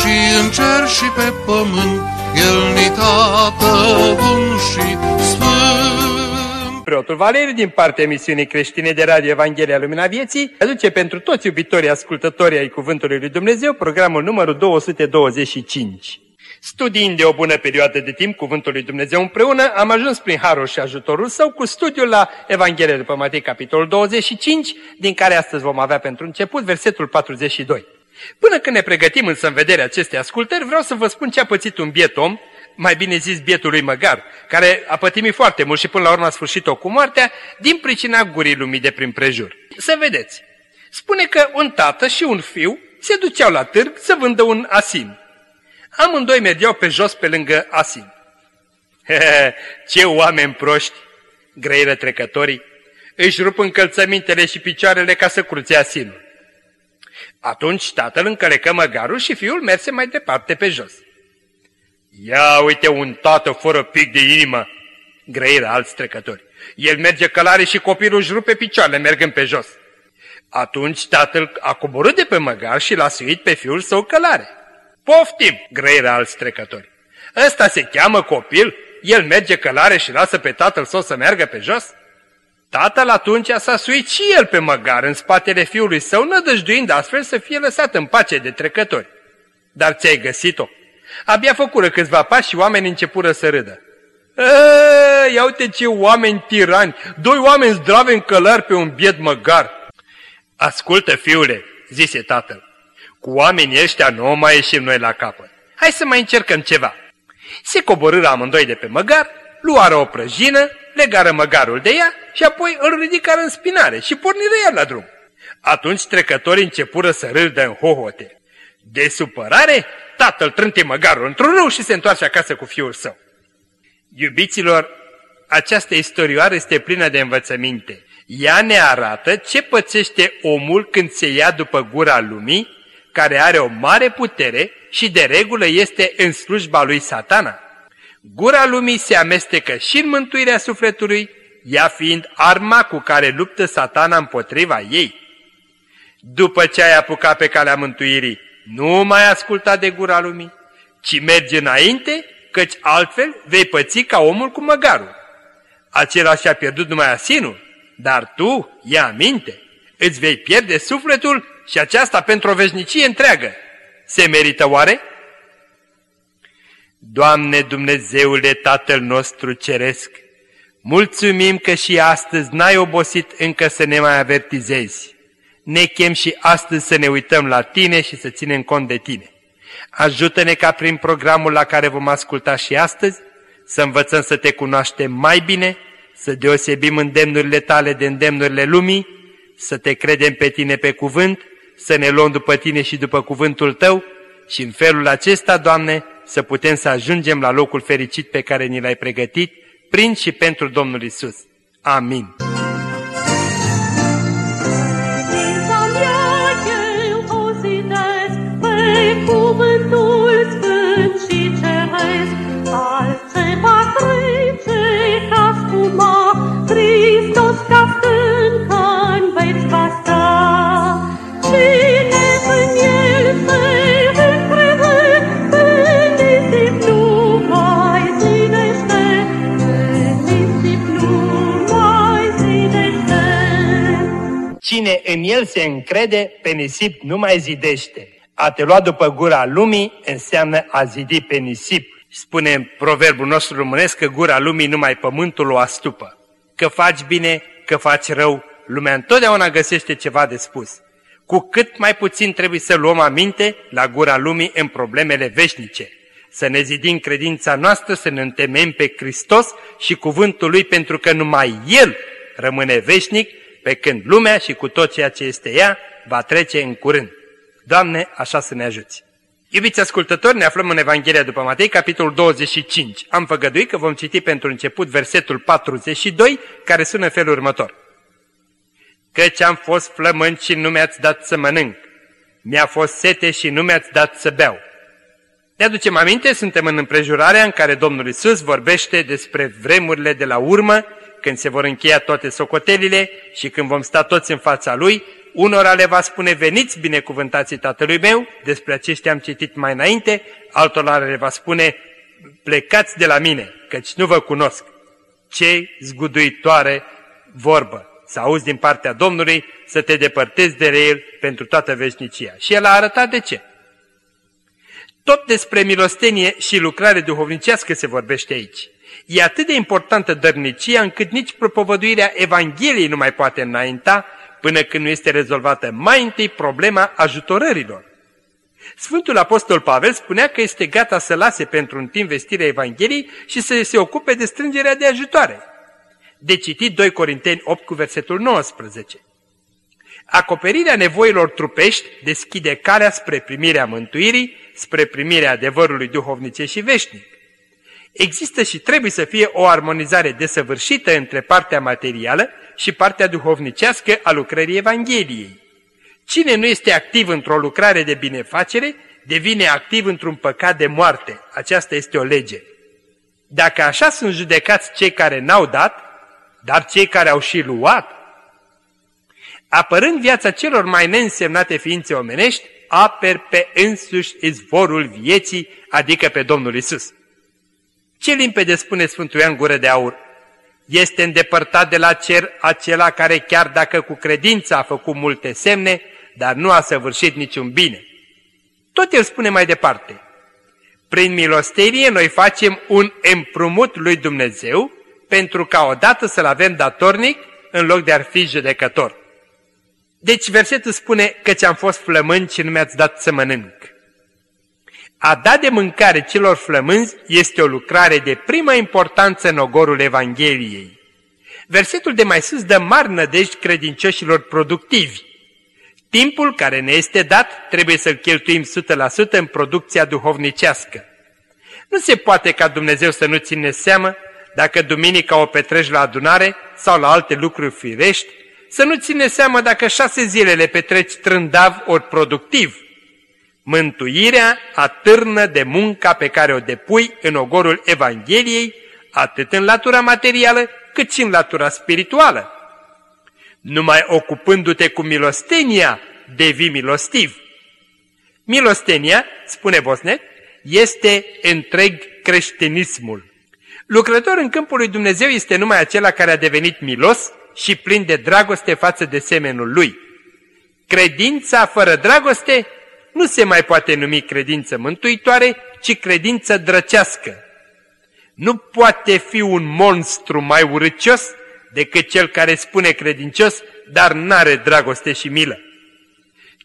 și în cer și pe pământ, El ni tată bun și sfânt. Preotul Valeriu, din partea emisiunii creștine de Radio Evanghelia Lumina Vieții, aduce pentru toți iubitorii ascultătorii ai Cuvântului Lui Dumnezeu programul numărul 225. Studiind de o bună perioadă de timp Cuvântul lui Dumnezeu împreună, am ajuns prin harul și ajutorul său cu studiul la Evanghelia după Matei, capitolul 25, din care astăzi vom avea pentru început versetul 42. Până când ne pregătim însă în vederea acestei ascultări, vreau să vă spun ce a pățit un biet om, mai bine zis bietul lui Măgar, care a pătimit foarte mult și până la urmă a sfârșit-o cu moartea, din pricina gurii lumii de prin prejur. Să vedeți, spune că un tată și un fiu se duceau la târg să vândă un asin. Amândoi mergeau pe jos pe lângă asin. Ce oameni proști, grăiră trecătorii, își rup încălțămintele și picioarele ca să cruțe asinul. Atunci tatăl încălecă măgarul și fiul merse mai departe pe jos. Ia uite un tată fără pic de inimă, grăiră alți trecători. El merge călare și copilul își rupe picioarele mergând pe jos. Atunci tatăl a coborât de pe măgar și l-a suit pe fiul său călare. Poftim, grăiră alți trecători. Ăsta se cheamă copil? El merge călare și lasă pe tatăl său să meargă pe jos? Tatăl atunci s-a suit și el pe măgar în spatele fiului său, nădăjduind astfel să fie lăsat în pace de trecători. Dar ți-ai găsit-o? Abia făcură câțiva pași și oamenii începură să râdă. Eee, ia uite ce oameni tirani, doi oameni zdrave în călări pe un biet măgar. Ascultă, fiule, zise tatăl, cu oamenii ăștia nu mai ieșim noi la capăt. Hai să mai încercăm ceva. Se coborâră amândoi de pe măgar, luară o prăjină, legară măgarul de ea și apoi îl ridicară în spinare și porniră iar la drum. Atunci trecătorii începură să râdă în hohote. De supărare, tatăl trânte măgarul într-un râu și se întoarce acasă cu fiul său. Iubiților, această istorioară este plină de învățăminte. Ea ne arată ce pățește omul când se ia după gura lumii, care are o mare putere și de regulă este în slujba lui satana. Gura lumii se amestecă și în mântuirea sufletului, ea fiind arma cu care luptă satana împotriva ei. După ce ai apucat pe calea mântuirii, nu mai asculta de gura lumii, ci merge înainte, căci altfel vei păți ca omul cu măgarul. Acela și-a pierdut numai asinul, dar tu, ia minte, îți vei pierde sufletul și aceasta pentru o veșnicie întreagă. Se merită oare? Doamne Dumnezeule Tatăl nostru Ceresc, mulțumim că și astăzi n-ai obosit încă să ne mai avertizezi. Ne chem și astăzi să ne uităm la Tine și să ținem cont de Tine. Ajută-ne ca prin programul la care vom asculta și astăzi să învățăm să Te cunoaștem mai bine, să deosebim îndemnurile Tale de îndemnurile lumii, să Te credem pe Tine pe cuvânt, să ne luăm după Tine și după cuvântul Tău și în felul acesta, Doamne, să putem să ajungem la locul fericit pe care ni l-ai pregătit, prin și pentru Domnul Isus. Amin. Cine în el se încrede, pe nisip nu mai zidește. A te lua după gura lumii înseamnă a zidi pe nisip. Spune în proverbul nostru românesc că gura lumii numai pământul o astupă. Că faci bine, că faci rău, lumea întotdeauna găsește ceva de spus. Cu cât mai puțin trebuie să luăm aminte la gura lumii în problemele veșnice. Să ne zidim credința noastră, să ne întemeim pe Hristos și cuvântul Lui pentru că numai El rămâne veșnic, pe când lumea și cu tot ceea ce este ea va trece în curând. Doamne, așa să ne ajuți! Iubiți ascultători, ne aflăm în Evanghelia după Matei, capitolul 25. Am făgăduit că vom citi pentru început versetul 42, care sună în felul următor. Căci am fost flământ și nu mi-ați dat să mănânc. Mi-a fost sete și nu mi-ați dat să beau. Ne aducem aminte, suntem în împrejurarea în care Domnul Isus vorbește despre vremurile de la urmă, când se vor încheia toate socotelile și când vom sta toți în fața Lui unora le va spune veniți binecuvântații tatălui meu, despre aceștia am citit mai înainte, altora le va spune plecați de la mine, căci nu vă cunosc. Ce zguduitoare vorbă! Să auzi din partea Domnului să te depărtezi de El pentru toată veșnicia. Și El a arătat de ce. Tot despre milostenie și lucrare duhovnicească se vorbește aici. E atât de importantă dărnicia încât nici propovăduirea Evangheliei nu mai poate înainta până când nu este rezolvată mai întâi problema ajutorărilor. Sfântul Apostol Pavel spunea că este gata să lase pentru un timp vestirea Evangheliei și să se ocupe de strângerea de ajutoare. De citit 2 Corinteni 8 cu versetul 19. Acoperirea nevoilor trupești deschide calea spre primirea mântuirii, spre primirea adevărului duhovnice și veșnic. Există și trebuie să fie o armonizare desăvârșită între partea materială și partea duhovnicească a lucrării Evangheliei. Cine nu este activ într-o lucrare de binefacere, devine activ într-un păcat de moarte. Aceasta este o lege. Dacă așa sunt judecați cei care n-au dat, dar cei care au și luat, apărând viața celor mai neînsemnate ființe omenești, aper pe însuși izvorul vieții, adică pe Domnul Isus. Ce limpede spune Sfântul Ioan Gură de Aur? Este îndepărtat de la cer acela care chiar dacă cu credință a făcut multe semne, dar nu a săvârșit niciun bine. Tot el spune mai departe. Prin milosterie noi facem un împrumut lui Dumnezeu pentru ca odată să-L avem datornic în loc de a fi judecător. Deci versetul spune că ți-am fost flământ și nu mi-ați dat să mănânc. A da de mâncare celor flămânzi este o lucrare de primă importanță în ogorul Evangheliei. Versetul de mai sus dă mari nădejdi credincioșilor productivi. Timpul care ne este dat trebuie să-l cheltuim 100% în producția duhovnicească. Nu se poate ca Dumnezeu să nu ține seamă dacă duminica o petreci la adunare sau la alte lucruri firești, să nu ține seamă dacă șase zile le petreci trândav ori productiv, Mântuirea atârnă de munca pe care o depui în ogorul Evangheliei, atât în latura materială, cât și în latura spirituală. Numai ocupându-te cu milostenia, devii milostiv. Milostenia, spune Bosnet, este întreg creștinismul. Lucrător în câmpul lui Dumnezeu este numai acela care a devenit milos și plin de dragoste față de semenul lui. Credința fără dragoste nu se mai poate numi credință mântuitoare, ci credință drăcească. Nu poate fi un monstru mai urâcios decât cel care spune credincios, dar n-are dragoste și milă.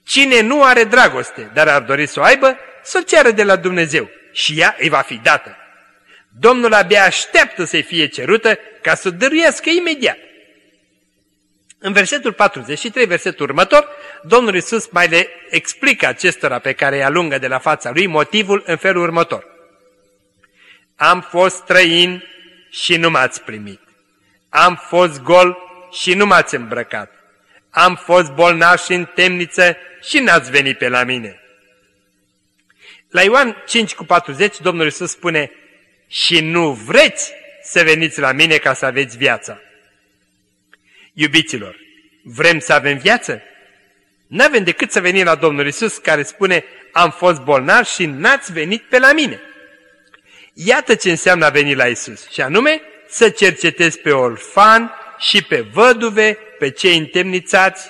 Cine nu are dragoste, dar ar dori să o aibă, să o ceară de la Dumnezeu și ea îi va fi dată. Domnul abia așteaptă să-i fie cerută ca să o dăruiască imediat. În versetul 43, versetul următor, Domnul Isus mai le explică acestora pe care îi alungă de la fața lui motivul în felul următor. Am fost străin și nu m-ați primit. Am fost gol și nu m-ați îmbrăcat. Am fost bolnav și în temniță și n-ați venit pe la mine. La Ioan 5 cu 40, Domnul Isus spune, și nu vreți să veniți la mine ca să aveți viața. Iubiților, vrem să avem viață? N-avem decât să venim la Domnul Isus care spune, am fost bolnav și n-ați venit pe la mine. Iată ce înseamnă a veni la Isus, și anume să cercetezi pe orfan și pe văduve, pe cei întemnițați.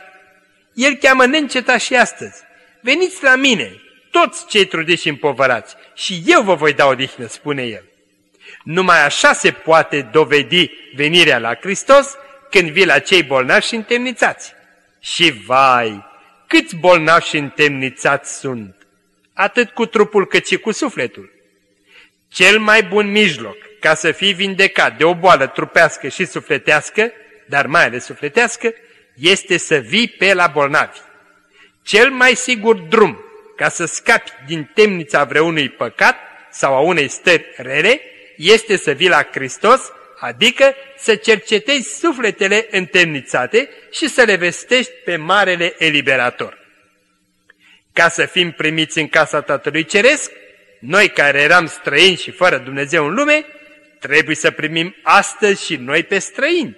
El cheamă neîncetat și astăzi. Veniți la mine, toți cei trudiți și împovărați, și eu vă voi da odihnă, spune el. Numai așa se poate dovedi venirea la Hristos când vii la cei bolnavi și întemnițați. Și vai, câți bolnavi și întemnițați sunt, atât cu trupul cât și cu sufletul. Cel mai bun mijloc ca să fii vindecat de o boală trupească și sufletească, dar mai ales sufletească, este să vii pe la bolnavi. Cel mai sigur drum ca să scapi din temnița vreunui păcat sau a unei stări rele, este să vii la Hristos, adică să cercetezi sufletele întemnițate și să le vestești pe Marele Eliberator. Ca să fim primiți în casa Tatălui Ceresc, noi care eram străini și fără Dumnezeu în lume, trebuie să primim astăzi și noi pe străini.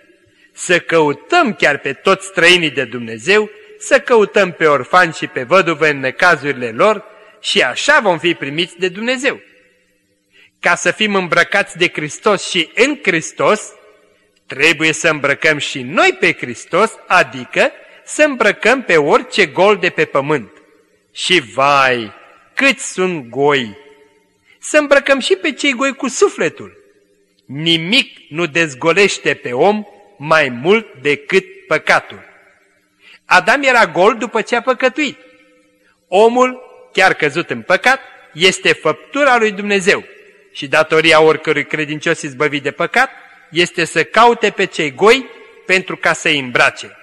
Să căutăm chiar pe toți străinii de Dumnezeu, să căutăm pe orfani și pe văduve în necazurile lor și așa vom fi primiți de Dumnezeu. Ca să fim îmbrăcați de Hristos și în Hristos, trebuie să îmbrăcăm și noi pe Hristos, adică să îmbrăcăm pe orice gol de pe pământ. Și vai, câți sunt goi! Să îmbrăcăm și pe cei goi cu sufletul. Nimic nu dezgolește pe om mai mult decât păcatul. Adam era gol după ce a păcătuit. Omul, chiar căzut în păcat, este făptura lui Dumnezeu și datoria oricărui credincios izbăvit de păcat este să caute pe cei goi pentru ca să-i îmbrace.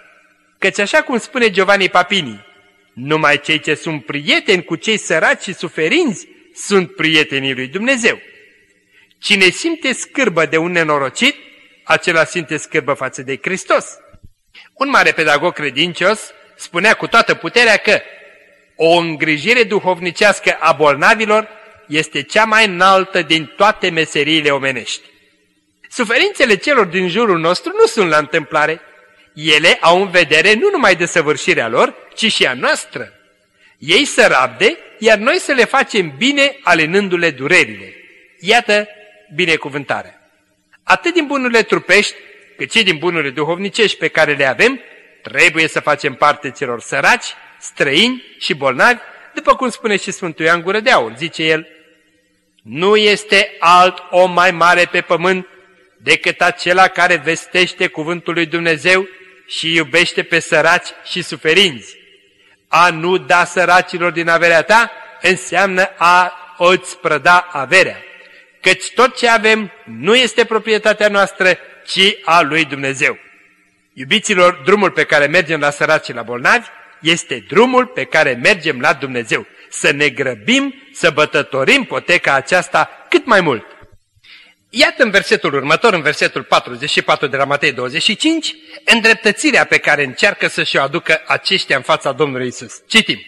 Căci așa cum spune Giovanni Papini, numai cei ce sunt prieteni cu cei săraci și suferinți sunt prietenii lui Dumnezeu. Cine simte scârbă de un nenorocit, acela simte scârbă față de Hristos. Un mare pedagog credincios spunea cu toată puterea că o îngrijire duhovnicească a bolnavilor este cea mai înaltă din toate meseriile omenești. Suferințele celor din jurul nostru nu sunt la întâmplare. Ele au în vedere nu numai de săvârșirea lor, ci și a noastră. Ei să rabde, iar noi să le facem bine alinându-le durerile. Iată binecuvântarea. Atât din bunurile trupești, cât și din bunurile duhovnicești pe care le avem, trebuie să facem parte celor săraci, străini și bolnavi, după cum spune și Sfântul Ioan Gură de Aur, zice el, Nu este alt om mai mare pe pământ decât acela care vestește cuvântul lui Dumnezeu și iubește pe săraci și suferinți. A nu da săracilor din averea ta înseamnă a îți prăda averea. Căci tot ce avem nu este proprietatea noastră, ci a lui Dumnezeu. Iubiților, drumul pe care mergem la săraci și la bolnavi este drumul pe care mergem la Dumnezeu. Să ne grăbim, să bătătorim poteca aceasta cât mai mult. Iată în versetul următor, în versetul 44 de la Matei 25, îndreptățirea pe care încearcă să-și o aducă aceștia în fața Domnului Isus. Citim.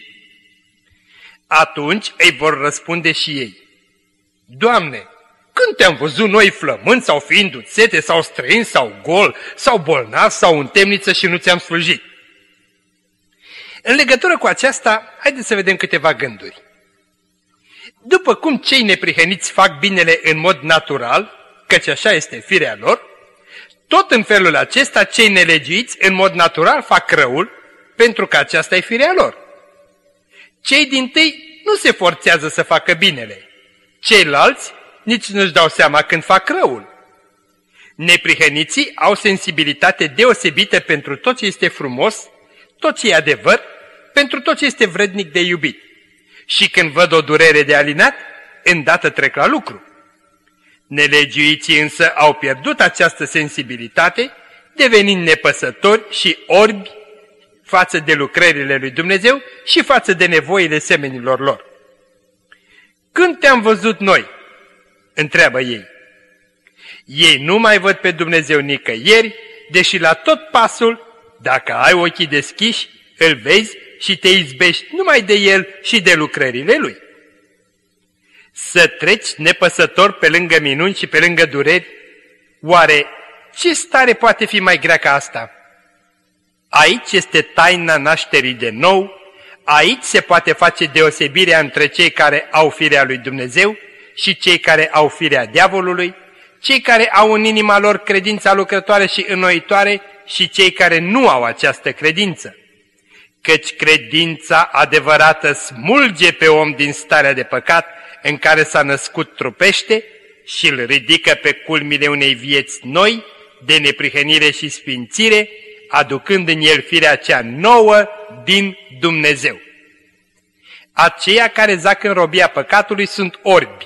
Atunci îi vor răspunde și ei. Doamne, când te-am văzut noi flământ sau fiind sete sau străin sau gol sau bolnav sau în temniță și nu ți-am slujit? În legătură cu aceasta, haideți să vedem câteva gânduri. După cum cei neprihăniți fac binele în mod natural, căci așa este firea lor, tot în felul acesta cei nelegiuiți în mod natural fac răul, pentru că aceasta e firea lor. Cei din tâi nu se forțează să facă binele. Ceilalți nici nu-și dau seama când fac răul. Neprihăniții au sensibilitate deosebită pentru tot ce este frumos, tot ce e adevăr, pentru tot ce este vrednic de iubit. Și când văd o durere de alinat, îndată trec la lucru. Nelegiuiții însă au pierdut această sensibilitate, devenind nepăsători și orbi față de lucrările lui Dumnezeu și față de nevoile semenilor lor. Când te-am văzut noi? Întreabă ei. Ei nu mai văd pe Dumnezeu nicăieri, deși la tot pasul, dacă ai ochii deschiși, îl vezi și te izbești numai de el și de lucrările lui. Să treci nepăsător pe lângă minuni și pe lângă dureri, oare ce stare poate fi mai grea ca asta? Aici este taina nașterii de nou, aici se poate face deosebirea între cei care au firea lui Dumnezeu și cei care au firea diavolului, cei care au în inima lor credința lucrătoare și înnoitoare și cei care nu au această credință. Căci credința adevărată smulge pe om din starea de păcat în care s-a născut trupește și îl ridică pe culmile unei vieți noi, de neprihănire și sfințire, aducând în el firea cea nouă din Dumnezeu. Aceia care zac în robia păcatului sunt orbi,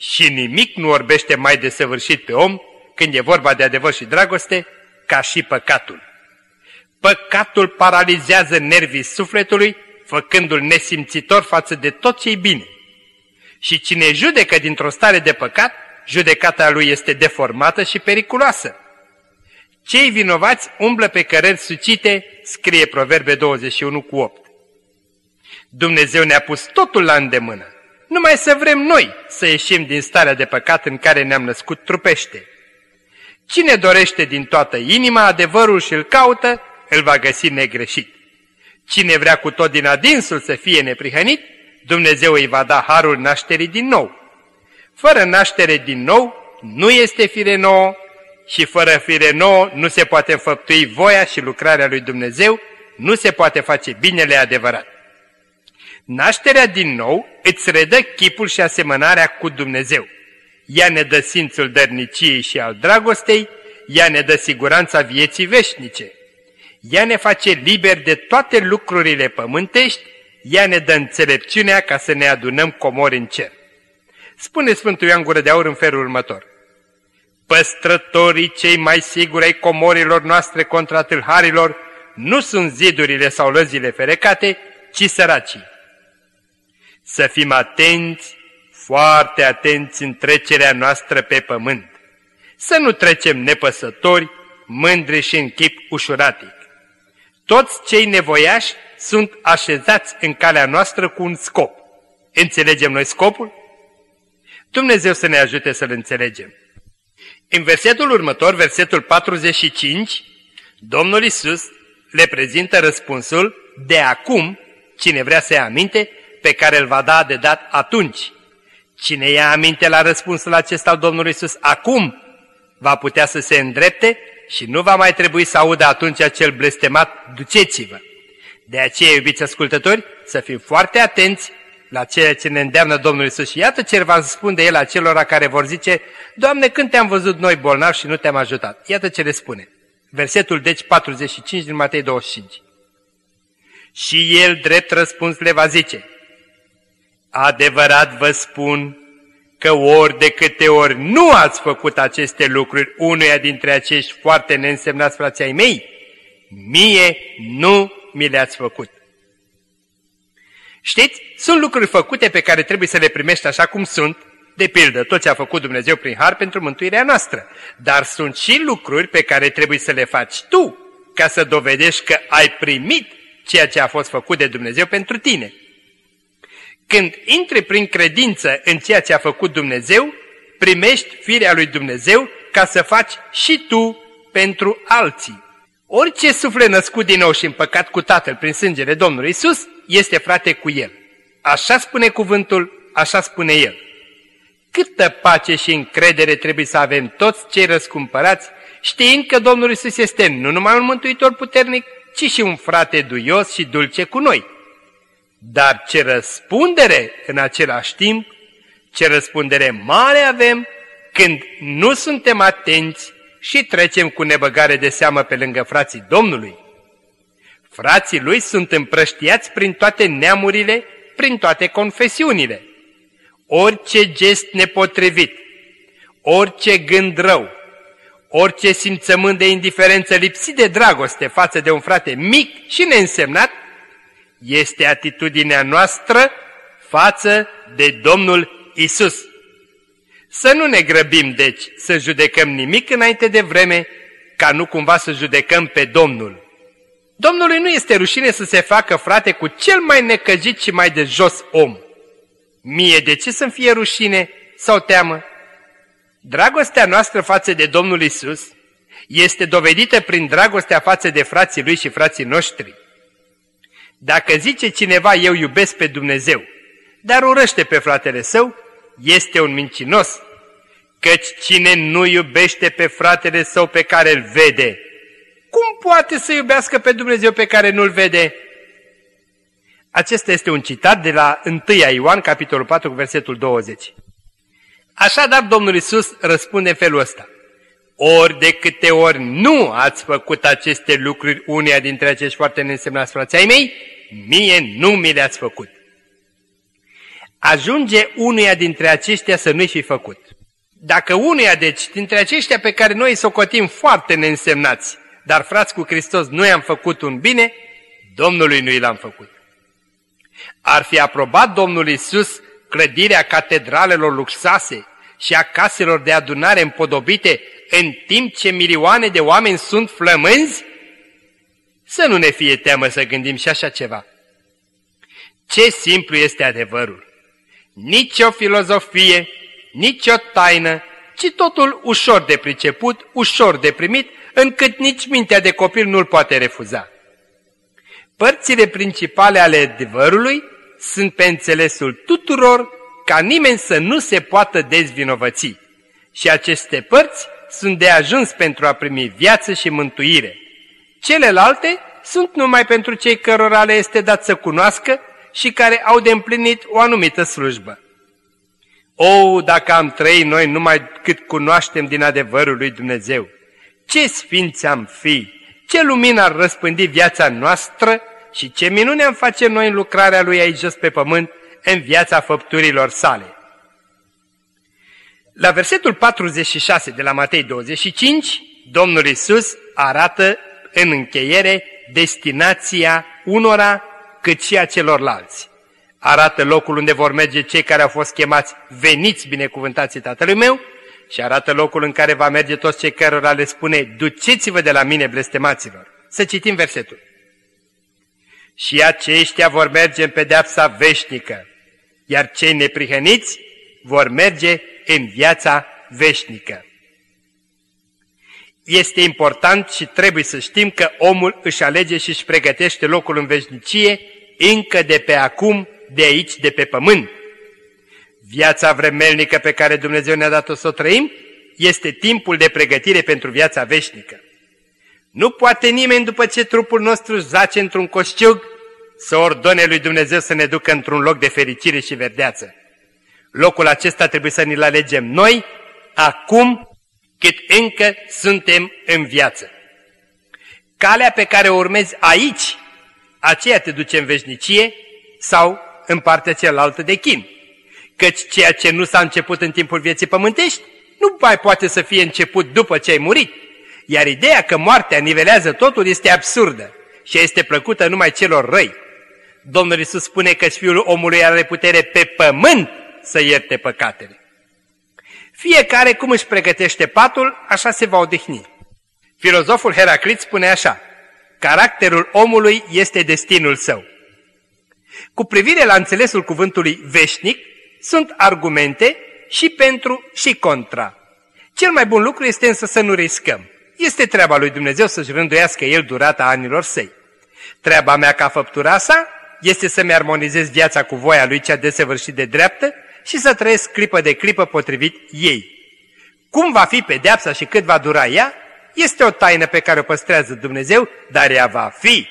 și nimic nu orbește mai desăvârșit pe om când e vorba de adevăr și dragoste ca și păcatul. Păcatul paralizează nervii sufletului, făcându-l nesimțitor față de tot ce-i bine. Și cine judecă dintr-o stare de păcat, judecata lui este deformată și periculoasă. Cei vinovați umblă pe cărări sucite, scrie Proverbe 21 cu 8. Dumnezeu ne-a pus totul la îndemână. Numai să vrem noi să ieșim din starea de păcat în care ne-am născut trupește. Cine dorește din toată inima adevărul și îl caută, îl va găsi negreșit. Cine vrea cu tot din adinsul să fie neprihănit, Dumnezeu îi va da harul nașterii din nou. Fără naștere din nou, nu este fire nouă și fără fire nouă nu se poate înfăptui voia și lucrarea lui Dumnezeu, nu se poate face binele adevărat. Nașterea din nou îți redă chipul și asemănarea cu Dumnezeu. Ea ne dă simțul dărniciei și al dragostei, ea ne dă siguranța vieții veșnice. Ea ne face liberi de toate lucrurile pământești, ea ne dă înțelepciunea ca să ne adunăm comori în cer. Spune Sfântul Ioan Gură de Aur în felul următor. Păstrătorii cei mai siguri ai comorilor noastre contra tâlharilor nu sunt zidurile sau lăzile ferecate, ci săracii. Să fim atenți, foarte atenți în trecerea noastră pe pământ. Să nu trecem nepăsători, mândri și în chip ușuratic. Toți cei nevoiași sunt așezați în calea noastră cu un scop. Înțelegem noi scopul? Dumnezeu să ne ajute să-l înțelegem. În versetul următor, versetul 45, Domnul Isus le prezintă răspunsul de acum, cine vrea să ia aminte, pe care îl va da de dat atunci. Cine ia aminte la răspunsul acesta al Domnului Isus acum, va putea să se îndrepte și nu va mai trebui să audă atunci acel blestemat, duceți-vă. De aceea, iubiți ascultători, să fim foarte atenți la ceea ce ne îndeamnă Domnul Isus. Și iată ce va spune El acelora care vor zice, Doamne, când te-am văzut noi bolnavi și nu te-am ajutat? Iată ce le spune. Versetul deci 45 din Matei 25. Și El drept răspuns le va zice, Adevărat vă spun că ori de câte ori nu ați făcut aceste lucruri unuia dintre acești foarte neînsemnați frații ai mei, mie nu mi le-ați făcut. Știți, sunt lucruri făcute pe care trebuie să le primești așa cum sunt, de pildă tot ce a făcut Dumnezeu prin har pentru mântuirea noastră, dar sunt și lucruri pe care trebuie să le faci tu, ca să dovedești că ai primit ceea ce a fost făcut de Dumnezeu pentru tine. Când intri prin credință în ceea ce a făcut Dumnezeu, primești firea lui Dumnezeu ca să faci și tu pentru alții. Orice suflet născut din nou și împăcat cu Tatăl prin sângele Domnului Isus, este frate cu El. Așa spune cuvântul, așa spune El. Câtă pace și încredere trebuie să avem toți cei răscumpărați, știind că Domnul Isus este nu numai un mântuitor puternic, ci și un frate duios și dulce cu noi. Dar ce răspundere în același timp, ce răspundere mare avem când nu suntem atenți și trecem cu nebăgare de seamă pe lângă frații Domnului. Frații lui sunt împrăștiați prin toate neamurile, prin toate confesiunile. Orice gest nepotrivit, orice gând rău, orice simțământ de indiferență lipsit de dragoste față de un frate mic și neînsemnat, este atitudinea noastră față de Domnul Isus. Să nu ne grăbim, deci, să judecăm nimic înainte de vreme, ca nu cumva să judecăm pe Domnul. Domnului nu este rușine să se facă frate cu cel mai necăjit și mai de jos om. Mie de ce să-mi fie rușine sau teamă? Dragostea noastră față de Domnul Isus este dovedită prin dragostea față de frații lui și frații noștri. Dacă zice cineva eu iubesc pe Dumnezeu, dar urăște pe fratele său, este un mincinos, căci cine nu iubește pe fratele său pe care îl vede, cum poate să iubească pe Dumnezeu pe care nu-l vede? Acesta este un citat de la 1 Ioan, capitolul 4, versetul 20. Așadar, Domnul Isus răspunde în felul ăsta. Ori de câte ori nu ați făcut aceste lucruri uneia dintre acești foarte neînsemnați frații ai mei, mie nu mi le-ați făcut. Ajunge unuia dintre aceștia să nu-i fi făcut. Dacă unuia, deci, dintre aceștia pe care noi socotim foarte neînsemnați, dar frați cu Hristos, noi am făcut un bine, Domnului nu i l-am făcut. Ar fi aprobat Domnul Isus clădirea catedralelor luxoase și a caselor de adunare împodobite în timp ce milioane de oameni sunt flămânzi? Să nu ne fie teamă să gândim și așa ceva. Ce simplu este adevărul! Nici o filozofie, nici o taină, ci totul ușor de priceput, ușor de primit, încât nici mintea de copil nu-l poate refuza. Părțile principale ale adevărului sunt pe înțelesul tuturor ca nimeni să nu se poată dezvinovăți. Și aceste părți sunt de ajuns pentru a primi viață și mântuire. Celelalte sunt numai pentru cei cărora le este dat să cunoască și care au de împlinit o anumită slujbă. O, dacă am trăit noi numai cât cunoaștem din adevărul lui Dumnezeu, ce sfinți am fi, ce lumină ar răspândi viața noastră și ce minune am face noi în lucrarea lui aici jos pe pământ, în viața făpturilor sale. La versetul 46 de la Matei 25, Domnul Isus arată în încheiere destinația unora cât și a celorlalți. Arată locul unde vor merge cei care au fost chemați, veniți binecuvântații Tatălui meu, și arată locul în care va merge toți cei cărora le spune, duceți-vă de la mine, blestemaților. Să citim versetul. Și aceștia vor merge în pedeapsa veșnică, iar cei neprihăniți vor merge în viața veșnică. Este important și trebuie să știm că omul își alege și își pregătește locul în veșnicie încă de pe acum, de aici, de pe pământ. Viața vremelnică pe care Dumnezeu ne-a dat-o să o trăim este timpul de pregătire pentru viața veșnică. Nu poate nimeni după ce trupul nostru zace într-un coșciug să ordone lui Dumnezeu să ne ducă într-un loc de fericire și verdeață. Locul acesta trebuie să ne-l alegem noi, acum, cât încă suntem în viață. Calea pe care o urmezi aici, aceea te duce în veșnicie sau în partea cealaltă de chin. Căci ceea ce nu s-a început în timpul vieții pământești, nu mai poate să fie început după ce ai murit. Iar ideea că moartea nivelează totul este absurdă și este plăcută numai celor răi. Domnul Iisus spune că Fiul omului are putere pe pământ să ierte păcatele. Fiecare cum își pregătește patul, așa se va odihni. Filozoful Heraclit spune așa, caracterul omului este destinul său. Cu privire la înțelesul cuvântului veșnic, sunt argumente și pentru și contra. Cel mai bun lucru este însă să nu riscăm. Este treaba lui Dumnezeu să-și rânduiască El durata anilor săi. Treaba mea ca făptura sa este să-mi armonizez viața cu voia lui cea desăvârșit de dreaptă și să trăiesc clipă de clipă potrivit ei. Cum va fi pedeapsa și cât va dura ea, este o taină pe care o păstrează Dumnezeu, dar ea va fi.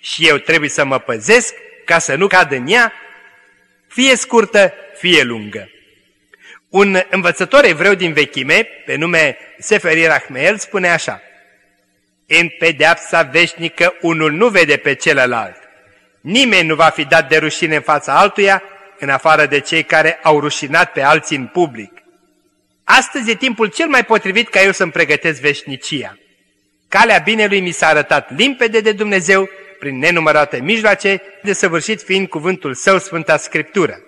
Și eu trebuie să mă păzesc ca să nu cad în ea, fie scurtă, fie lungă. Un învățător evreu din vechime, pe nume Seferi Rahmeel, spune așa, În pedeapsa veșnică unul nu vede pe celălalt. Nimeni nu va fi dat de rușine în fața altuia, în afară de cei care au rușinat pe alții în public. Astăzi e timpul cel mai potrivit ca eu să-mi pregătesc veșnicia. Calea binelui mi s-a arătat limpede de Dumnezeu prin nenumărate mijloace, de săvârșit fiind cuvântul său Sfânta Scriptură.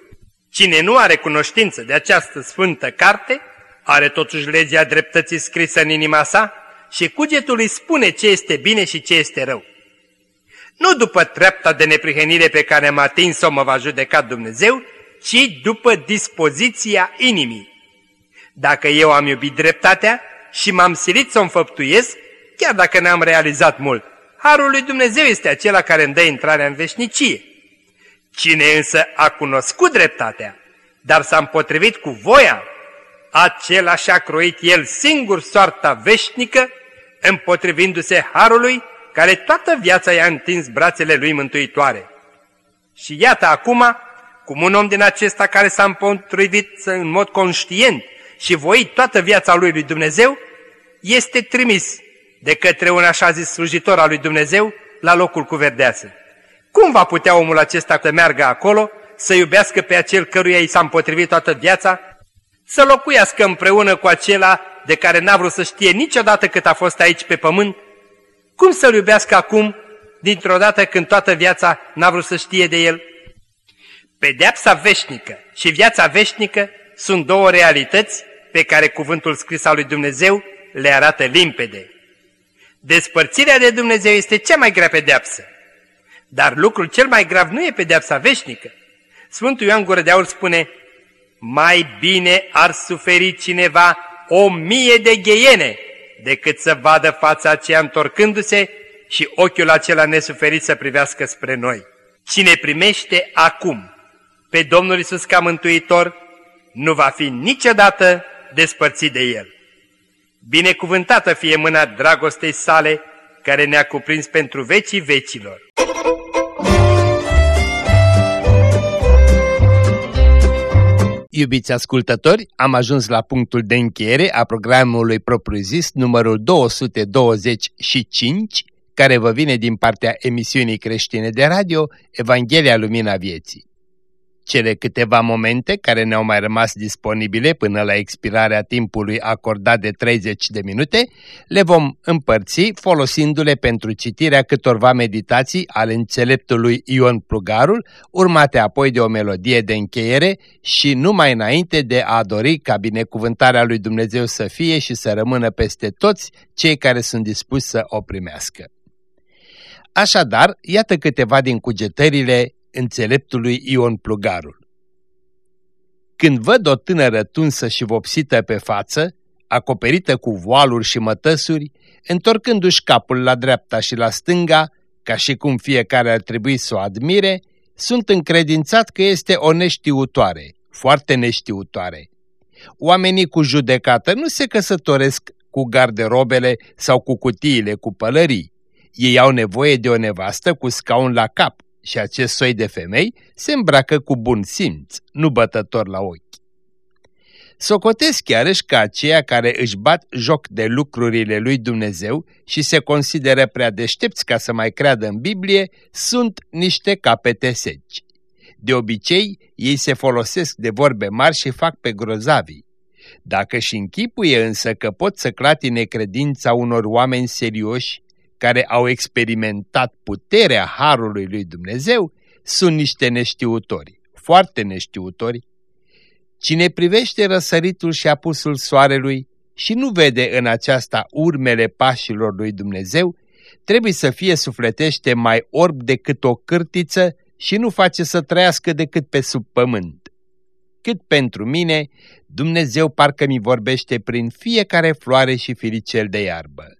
Cine nu are cunoștință de această sfântă carte, are totuși legea dreptății scrisă în inima sa și cugetul îi spune ce este bine și ce este rău. Nu după treapta de neprihănire pe care am atins-o mă va judeca Dumnezeu, ci după dispoziția inimii. Dacă eu am iubit dreptatea și m-am silit să o înfăptuiesc, chiar dacă n-am realizat mult, Harul lui Dumnezeu este acela care îmi dă intrarea în veșnicie. Cine însă a cunoscut dreptatea, dar s-a împotrivit cu voia, acela și-a croit el singur soarta veșnică, împotrivindu-se Harului care toată viața i-a întins brațele lui mântuitoare. Și iată acum, cum un om din acesta care s-a împotrivit în mod conștient și voit toată viața lui lui Dumnezeu, este trimis de către un așa zis slujitor al lui Dumnezeu la locul cu verdeață. Cum va putea omul acesta să meargă acolo, să iubească pe acel căruia i s-a împotrivit toată viața, să locuiască împreună cu acela de care n-a vrut să știe niciodată cât a fost aici pe pământ cum să-L iubească acum, dintr-o dată când toată viața n-a vrut să știe de El? Pedeapsa veșnică și viața veșnică sunt două realități pe care cuvântul scris al lui Dumnezeu le arată limpede. Despărțirea de Dumnezeu este cea mai grea pedeapsă. Dar lucrul cel mai grav nu e pedeapsa veșnică. Sfântul Ioan Gură de Aur spune, mai bine ar suferi cineva o mie de gheiene decât să vadă fața aceea întorcându-se și ochiul acela nesuferit să privească spre noi. Cine primește acum pe Domnul Isus ca mântuitor, nu va fi niciodată despărțit de El. Binecuvântată fie mâna dragostei sale, care ne-a cuprins pentru vecii vecilor. Iubiți ascultători, am ajuns la punctul de încheiere a programului propriu-zis numărul 225, care vă vine din partea emisiunii creștine de radio Evanghelia Lumina Vieții. Cele câteva momente care ne-au mai rămas disponibile până la expirarea timpului acordat de 30 de minute, le vom împărți folosindu-le pentru citirea câtorva meditații ale înțeleptului Ion Plugarul, urmate apoi de o melodie de încheiere și numai înainte de a dori ca binecuvântarea lui Dumnezeu să fie și să rămână peste toți cei care sunt dispuși să o primească. Așadar, iată câteva din cugetările înțeleptului Ion Plugarul. Când văd o tânără tunsă și vopsită pe față, acoperită cu voaluri și mătăsuri, întorcându-și capul la dreapta și la stânga, ca și cum fiecare ar trebui să o admire, sunt încredințat că este o neștiutoare, foarte neștiutoare. Oamenii cu judecată nu se căsătoresc cu garderobele sau cu cutiile cu pălării. Ei au nevoie de o nevastă cu scaun la cap, și acest soi de femei se îmbracă cu bun simț, nu bătător la ochi. Socotesc chiarăși că aceia care își bat joc de lucrurile lui Dumnezeu și se consideră prea deștepți ca să mai creadă în Biblie, sunt niște capete seci. De obicei, ei se folosesc de vorbe mari și fac pe grozavi. Dacă și închipuie însă că pot să clatine credința unor oameni serioși, care au experimentat puterea Harului lui Dumnezeu sunt niște neștiutori, foarte neștiutori. Cine privește răsăritul și apusul soarelui și nu vede în aceasta urmele pașilor lui Dumnezeu, trebuie să fie sufletește mai orb decât o cârtiță și nu face să trăiască decât pe sub pământ. Cât pentru mine, Dumnezeu parcă mi vorbește prin fiecare floare și firicel de iarbă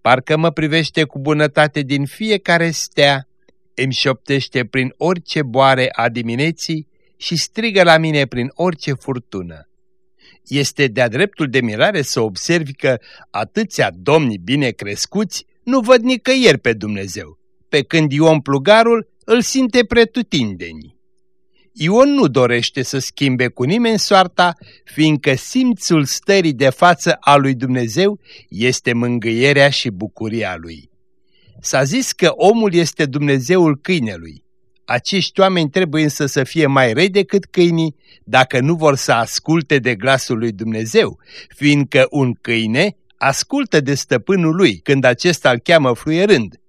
parcă mă privește cu bunătate din fiecare stea, îmi șoptește prin orice boare a dimineții și strigă la mine prin orice furtună. Este de-a dreptul de mirare să observi că atâția domni bine crescuți nu văd nicăieri pe Dumnezeu, pe când Ion Plugarul îl simte pretutindeni. Ion nu dorește să schimbe cu nimeni soarta, fiindcă simțul stării de față a lui Dumnezeu este mângâierea și bucuria lui. S-a zis că omul este Dumnezeul câinelui. Acești oameni trebuie însă să fie mai rei decât câinii dacă nu vor să asculte de glasul lui Dumnezeu, fiindcă un câine ascultă de stăpânul lui când acesta îl cheamă fluierând.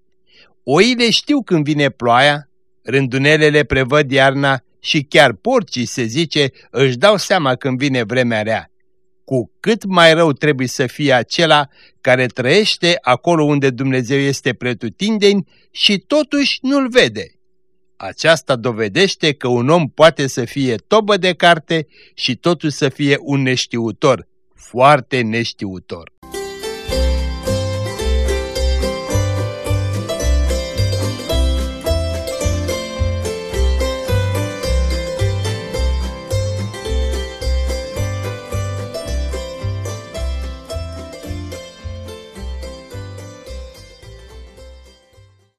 Oile știu când vine ploaia, rândunelele prevăd iarna și chiar porcii, se zice, își dau seama când vine vremea rea. Cu cât mai rău trebuie să fie acela care trăiește acolo unde Dumnezeu este pretutindeni și totuși nu-l vede. Aceasta dovedește că un om poate să fie tobă de carte și totuși să fie un neștiutor, foarte neștiutor.